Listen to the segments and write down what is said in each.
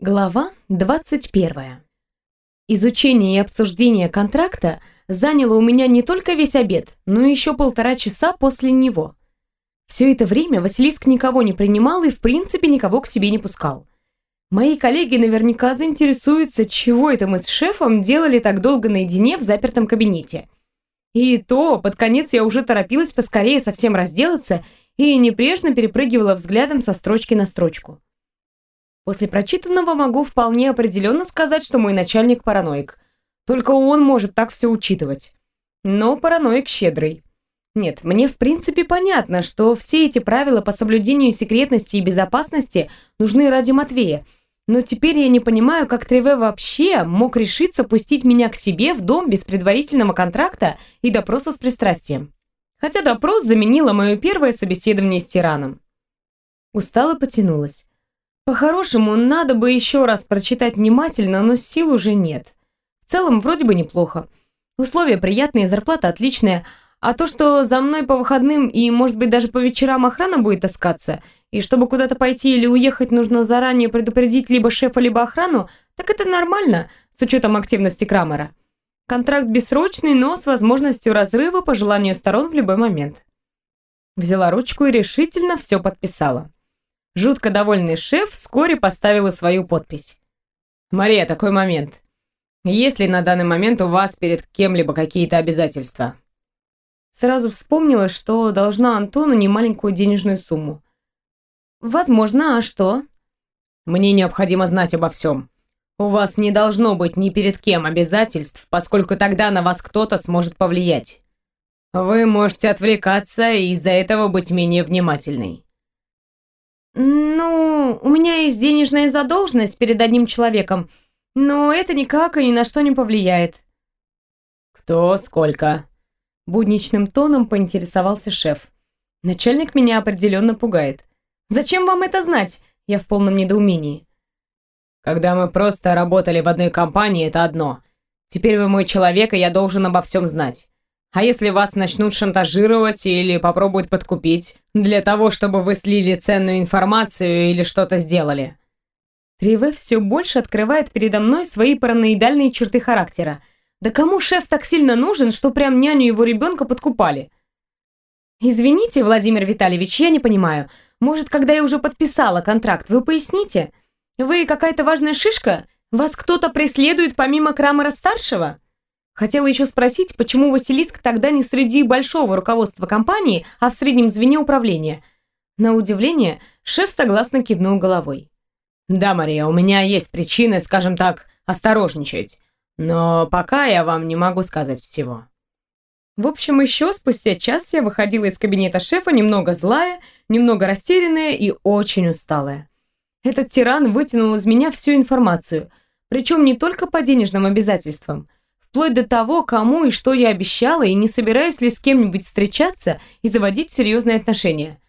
Глава 21. Изучение и обсуждение контракта заняло у меня не только весь обед, но и еще полтора часа после него. Все это время Василиск никого не принимал и в принципе никого к себе не пускал. Мои коллеги наверняка заинтересуются, чего это мы с шефом делали так долго наедине в запертом кабинете. И то, под конец я уже торопилась поскорее совсем разделаться и непрежно перепрыгивала взглядом со строчки на строчку. После прочитанного могу вполне определенно сказать, что мой начальник параноик. Только он может так все учитывать. Но параноик щедрый. Нет, мне в принципе понятно, что все эти правила по соблюдению секретности и безопасности нужны ради Матвея. Но теперь я не понимаю, как Треве вообще мог решиться пустить меня к себе в дом без предварительного контракта и допроса с пристрастием. Хотя допрос заменило мое первое собеседование с тираном. Устало потянулась. По-хорошему, надо бы еще раз прочитать внимательно, но сил уже нет. В целом, вроде бы неплохо. Условия приятные, зарплата отличная. А то, что за мной по выходным и, может быть, даже по вечерам охрана будет таскаться, и чтобы куда-то пойти или уехать, нужно заранее предупредить либо шефа, либо охрану, так это нормально, с учетом активности Крамера. Контракт бессрочный, но с возможностью разрыва по желанию сторон в любой момент. Взяла ручку и решительно все подписала. Жутко довольный шеф вскоре поставил свою подпись. «Мария, такой момент. Есть ли на данный момент у вас перед кем-либо какие-то обязательства?» Сразу вспомнила, что должна Антону немаленькую денежную сумму. «Возможно, а что?» «Мне необходимо знать обо всем. У вас не должно быть ни перед кем обязательств, поскольку тогда на вас кто-то сможет повлиять. Вы можете отвлекаться и из-за этого быть менее внимательной. «Ну, у меня есть денежная задолженность перед одним человеком, но это никак и ни на что не повлияет». «Кто сколько?» Будничным тоном поинтересовался шеф. «Начальник меня определенно пугает. Зачем вам это знать?» Я в полном недоумении. «Когда мы просто работали в одной компании, это одно. Теперь вы мой человек, и я должен обо всем знать. А если вас начнут шантажировать или попробуют подкупить для того, чтобы вы слили ценную информацию или что-то сделали? Триве все больше открывает передо мной свои параноидальные черты характера. Да кому шеф так сильно нужен, что прям няню его ребенка подкупали? Извините, Владимир Витальевич, я не понимаю. Может, когда я уже подписала контракт, вы поясните? Вы какая-то важная шишка? Вас кто-то преследует помимо Крамера-старшего? Хотела еще спросить, почему Василиск тогда не среди большого руководства компании, а в среднем звене управления. На удивление, шеф согласно кивнул головой. «Да, Мария, у меня есть причины, скажем так, осторожничать. Но пока я вам не могу сказать всего». В общем, еще спустя час я выходила из кабинета шефа немного злая, немного растерянная и очень усталая. Этот тиран вытянул из меня всю информацию, причем не только по денежным обязательствам – вплоть до того, кому и что я обещала, и не собираюсь ли с кем-нибудь встречаться и заводить серьезные отношения.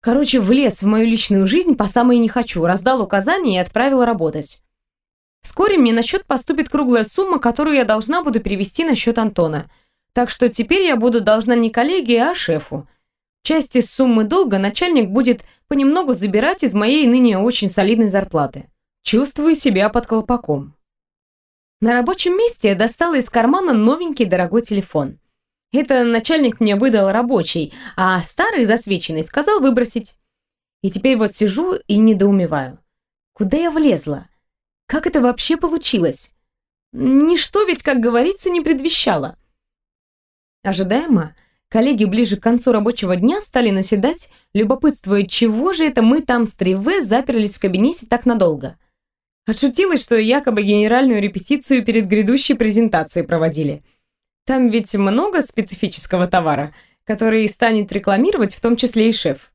Короче, влез в мою личную жизнь по самой не хочу, раздал указания и отправил работать. Вскоре мне на счет поступит круглая сумма, которую я должна буду перевести на счет Антона. Так что теперь я буду должна не коллеге, а шефу. Часть из суммы долга начальник будет понемногу забирать из моей ныне очень солидной зарплаты. Чувствую себя под колпаком. На рабочем месте я достала из кармана новенький дорогой телефон. Это начальник мне выдал рабочий, а старый засвеченный сказал выбросить. И теперь вот сижу и недоумеваю. Куда я влезла? Как это вообще получилось? Ничто ведь, как говорится, не предвещало. Ожидаемо, коллеги ближе к концу рабочего дня стали наседать, любопытствуя, чего же это мы там с Триве заперлись в кабинете так надолго. Отшутилась, что якобы генеральную репетицию перед грядущей презентацией проводили. Там ведь много специфического товара, который станет рекламировать в том числе и шеф.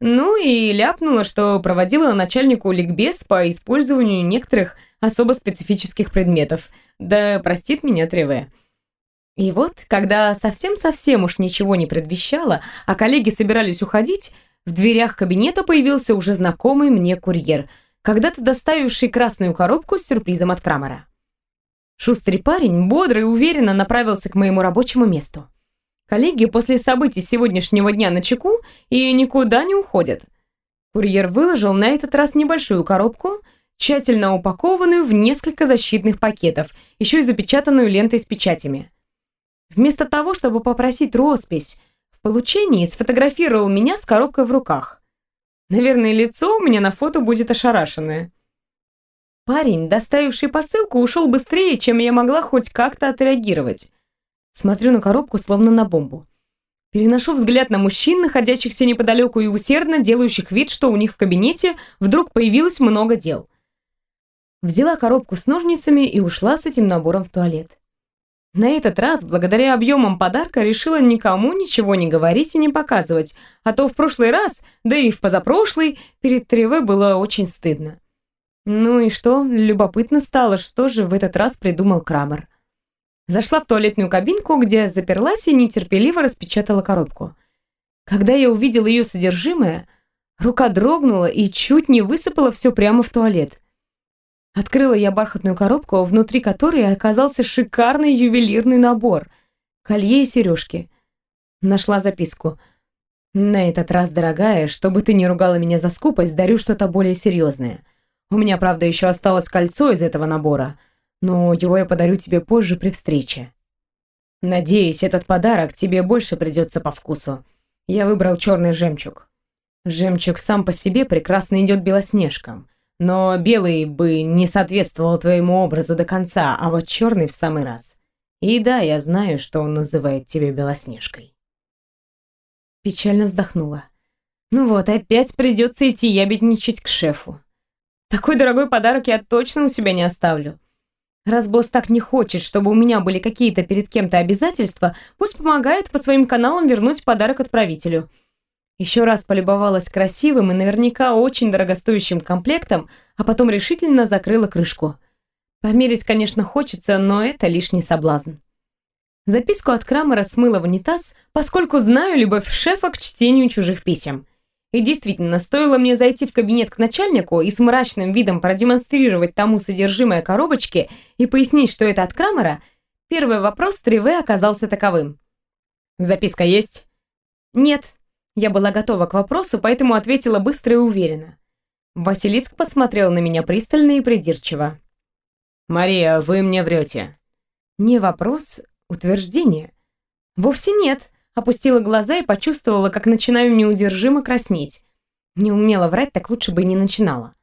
Ну и ляпнула, что проводила начальнику ликбез по использованию некоторых особо специфических предметов. Да простит меня Треве. И вот, когда совсем-совсем уж ничего не предвещало, а коллеги собирались уходить, в дверях кабинета появился уже знакомый мне курьер – когда-то доставивший красную коробку с сюрпризом от Крамера. Шустрый парень бодро и уверенно направился к моему рабочему месту. Коллеги после событий сегодняшнего дня на чеку и никуда не уходят. Курьер выложил на этот раз небольшую коробку, тщательно упакованную в несколько защитных пакетов, еще и запечатанную лентой с печатями. Вместо того, чтобы попросить роспись, в получении сфотографировал меня с коробкой в руках. Наверное, лицо у меня на фото будет ошарашенное. Парень, доставивший посылку, ушел быстрее, чем я могла хоть как-то отреагировать. Смотрю на коробку, словно на бомбу. Переношу взгляд на мужчин, находящихся неподалеку и усердно делающих вид, что у них в кабинете вдруг появилось много дел. Взяла коробку с ножницами и ушла с этим набором в туалет. На этот раз, благодаря объемам подарка, решила никому ничего не говорить и не показывать, а то в прошлый раз, да и в позапрошлый, перед Треве было очень стыдно. Ну и что, любопытно стало, что же в этот раз придумал Крамер. Зашла в туалетную кабинку, где заперлась и нетерпеливо распечатала коробку. Когда я увидела ее содержимое, рука дрогнула и чуть не высыпала все прямо в туалет. Открыла я бархатную коробку, внутри которой оказался шикарный ювелирный набор. Колье и сережки. Нашла записку. «На этот раз, дорогая, чтобы ты не ругала меня за скупость, дарю что-то более серьезное. У меня, правда, еще осталось кольцо из этого набора, но его я подарю тебе позже при встрече. Надеюсь, этот подарок тебе больше придется по вкусу. Я выбрал черный жемчуг. Жемчуг сам по себе прекрасно идет белоснежкам, но белый бы не соответствовал твоему образу до конца, а вот черный в самый раз. И да, я знаю, что он называет тебя Белоснежкой. Печально вздохнула. Ну вот, опять придется идти ябедничать к шефу. Такой дорогой подарок я точно у себя не оставлю. Раз босс так не хочет, чтобы у меня были какие-то перед кем-то обязательства, пусть помогает по своим каналам вернуть подарок отправителю. Еще раз полюбовалась красивым и наверняка очень дорогостоящим комплектом, а потом решительно закрыла крышку. Померить, конечно, хочется, но это лишний соблазн. Записку от Крамера смыла в унитаз, поскольку знаю любовь шефа к чтению чужих писем. И действительно, стоило мне зайти в кабинет к начальнику и с мрачным видом продемонстрировать тому содержимое коробочки и пояснить, что это от Крамера, первый вопрос Триве оказался таковым. «Записка есть?» «Нет». Я была готова к вопросу, поэтому ответила быстро и уверенно. Василиск посмотрел на меня пристально и придирчиво. «Мария, вы мне врете». «Не вопрос, утверждение». «Вовсе нет. Опустила глаза и почувствовала, как начинаю неудержимо краснеть. Не умела врать, так лучше бы и не начинала.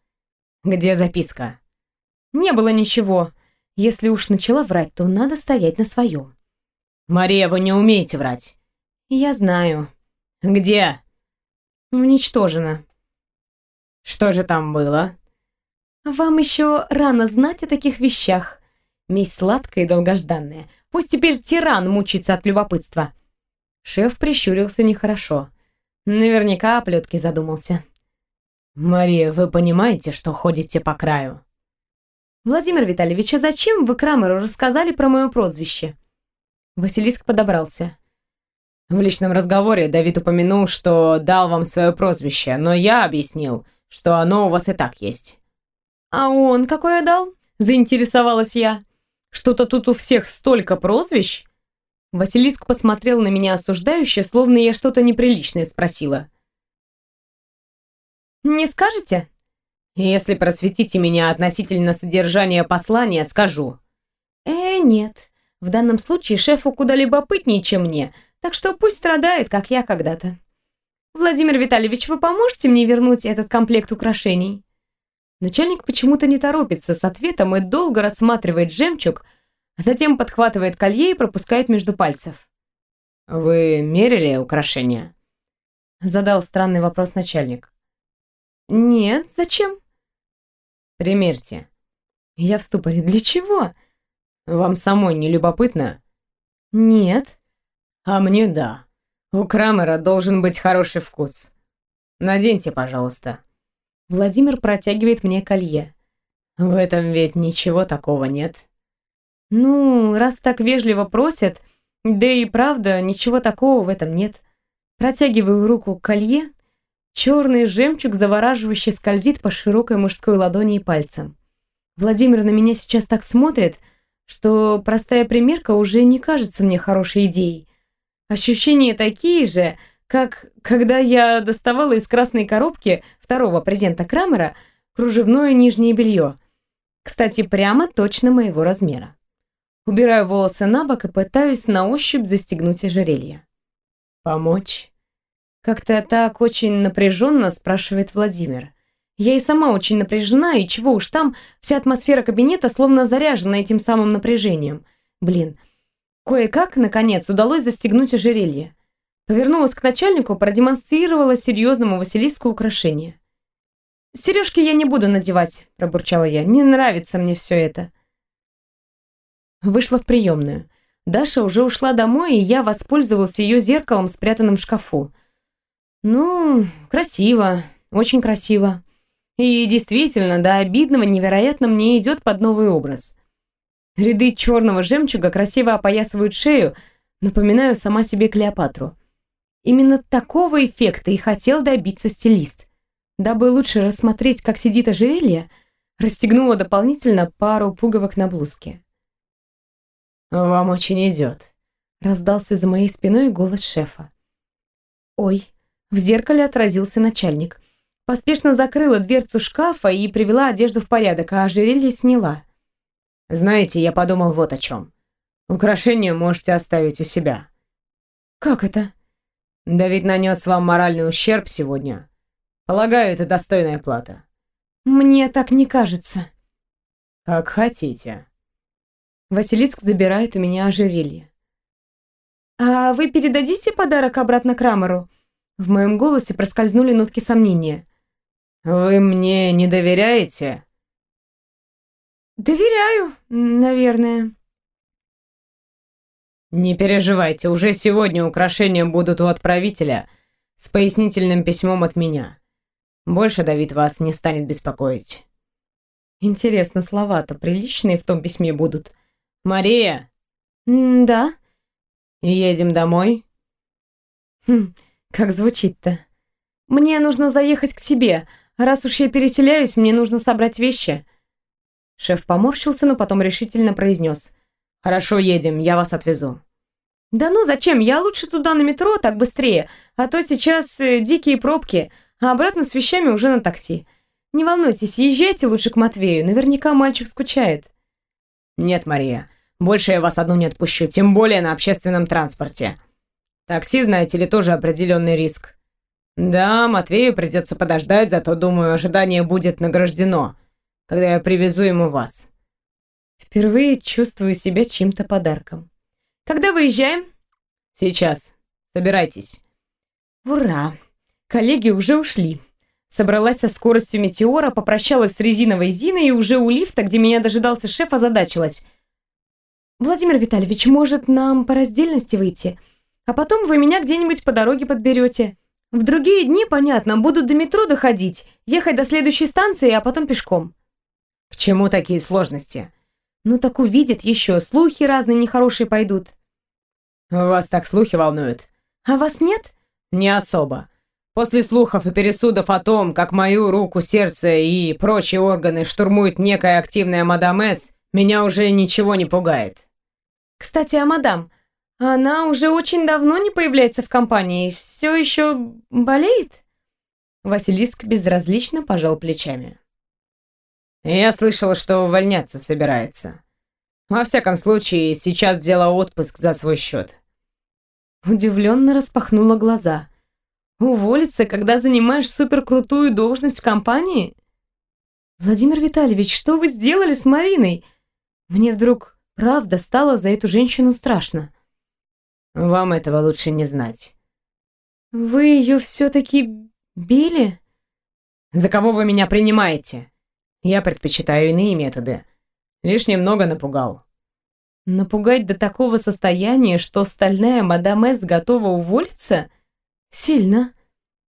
«Где записка?» «Не было ничего. Если уж начала врать, то надо стоять на своем». «Мария, вы не умеете врать». «Я знаю». «Где?» «Уничтожено». «Что же там было?» «Вам еще рано знать о таких вещах. Месть сладкая и долгожданная. Пусть теперь тиран мучится от любопытства. Шеф прищурился нехорошо. Наверняка о плетке задумался. «Мария, вы понимаете, что ходите по краю?» «Владимир Витальевич, а зачем вы Крамеру рассказали про мое прозвище?» Василиск подобрался. В личном разговоре Давид упомянул, что дал вам свое прозвище, но я объяснил, что оно у вас и так есть. «А он какое дал?» – заинтересовалась я. «Что-то тут у всех столько прозвищ?» Василиск посмотрел на меня осуждающе, словно я что-то неприличное спросила. «Не скажете?» «Если просветите меня относительно содержания послания, скажу». «Э, нет. В данном случае шефу куда любопытнее, чем мне, так что пусть страдает, как я когда-то. Владимир Витальевич, вы поможете мне вернуть этот комплект украшений?» Начальник почему-то не торопится с ответом и долго рассматривает жемчуг, Затем подхватывает колье и пропускает между пальцев. «Вы мерили украшения?» Задал странный вопрос начальник. «Нет, зачем?» «Примерьте». Я в ступоре. «Для чего?» «Вам самой не любопытно?» «Нет». «А мне да. У Крамера должен быть хороший вкус. Наденьте, пожалуйста». Владимир протягивает мне колье. «В этом ведь ничего такого нет». Ну, раз так вежливо просят, да и правда, ничего такого в этом нет. Протягиваю руку к колье, черный жемчуг завораживающе скользит по широкой мужской ладони и пальцам. Владимир на меня сейчас так смотрит, что простая примерка уже не кажется мне хорошей идеей. Ощущения такие же, как когда я доставала из красной коробки второго презента Крамера кружевное нижнее белье. Кстати, прямо точно моего размера. Убираю волосы на бок и пытаюсь на ощупь застегнуть ожерелье. «Помочь?» Как-то так очень напряженно спрашивает Владимир. Я и сама очень напряжена, и чего уж там, вся атмосфера кабинета словно заряжена этим самым напряжением. Блин, кое-как, наконец, удалось застегнуть ожерелье. Повернулась к начальнику, продемонстрировала серьезному Василиску украшение. «Сережки я не буду надевать», – пробурчала я. «Не нравится мне все это». Вышла в приемную. Даша уже ушла домой, и я воспользовалась ее зеркалом, спрятанным в шкафу. Ну, красиво, очень красиво. И действительно, до обидного невероятно мне идет под новый образ. Ряды черного жемчуга красиво опоясывают шею, напоминаю сама себе Клеопатру. Именно такого эффекта и хотел добиться стилист. Дабы лучше рассмотреть, как сидит ожерелье, расстегнула дополнительно пару пуговок на блузке. «Вам очень идет», — раздался за моей спиной голос шефа. «Ой», в зеркале отразился начальник. Поспешно закрыла дверцу шкафа и привела одежду в порядок, а ожерелье сняла. «Знаете, я подумал вот о чем. Украшение можете оставить у себя». «Как это?» «Да ведь нанес вам моральный ущерб сегодня. Полагаю, это достойная плата». «Мне так не кажется». «Как хотите». Василиск забирает у меня ожерелье. «А вы передадите подарок обратно Крамеру?» В моем голосе проскользнули нотки сомнения. «Вы мне не доверяете?» «Доверяю, наверное». «Не переживайте, уже сегодня украшения будут у отправителя с пояснительным письмом от меня. Больше Давид вас не станет беспокоить». Интересно, слова-то приличные в том письме будут. «Мария!» М «Да?» «Едем домой?» «Хм, как звучит-то? Мне нужно заехать к себе. Раз уж я переселяюсь, мне нужно собрать вещи. Шеф поморщился, но потом решительно произнес. «Хорошо, едем, я вас отвезу». «Да ну зачем? Я лучше туда на метро, так быстрее. А то сейчас э, дикие пробки, а обратно с вещами уже на такси. Не волнуйтесь, езжайте лучше к Матвею, наверняка мальчик скучает». «Нет, Мария, больше я вас одну не отпущу, тем более на общественном транспорте. Такси, знаете ли, тоже определенный риск. Да, Матвею придется подождать, зато, думаю, ожидание будет награждено, когда я привезу ему вас. Впервые чувствую себя чьим-то подарком. Когда выезжаем? Сейчас. Собирайтесь. Ура! Коллеги уже ушли. Собралась со скоростью метеора, попрощалась с резиновой Зиной и уже у лифта, где меня дожидался шеф, озадачилась. «Владимир Витальевич, может, нам по раздельности выйти?» А потом вы меня где-нибудь по дороге подберете. В другие дни, понятно, буду до метро доходить, ехать до следующей станции, а потом пешком. К чему такие сложности? Ну так увидят еще, слухи разные нехорошие пойдут. Вас так слухи волнуют? А вас нет? Не особо. После слухов и пересудов о том, как мою руку, сердце и прочие органы штурмует некая активная мадам С, меня уже ничего не пугает. Кстати, а мадам, она уже очень давно не появляется в компании. Все еще болеет? Василиск безразлично пожал плечами. Я слышала, что увольняться собирается. Во всяком случае, сейчас взяла отпуск за свой счет. Удивленно распахнула глаза. Уволиться, когда занимаешь суперкрутую должность в компании? Владимир Витальевич, что вы сделали с Мариной? Мне вдруг правда стало за эту женщину страшно. Вам этого лучше не знать. Вы ее все-таки били? За кого вы меня принимаете? Я предпочитаю иные методы. Лишь немного напугал. Напугать до такого состояния, что стальная мадам С готова уволиться? Сильно.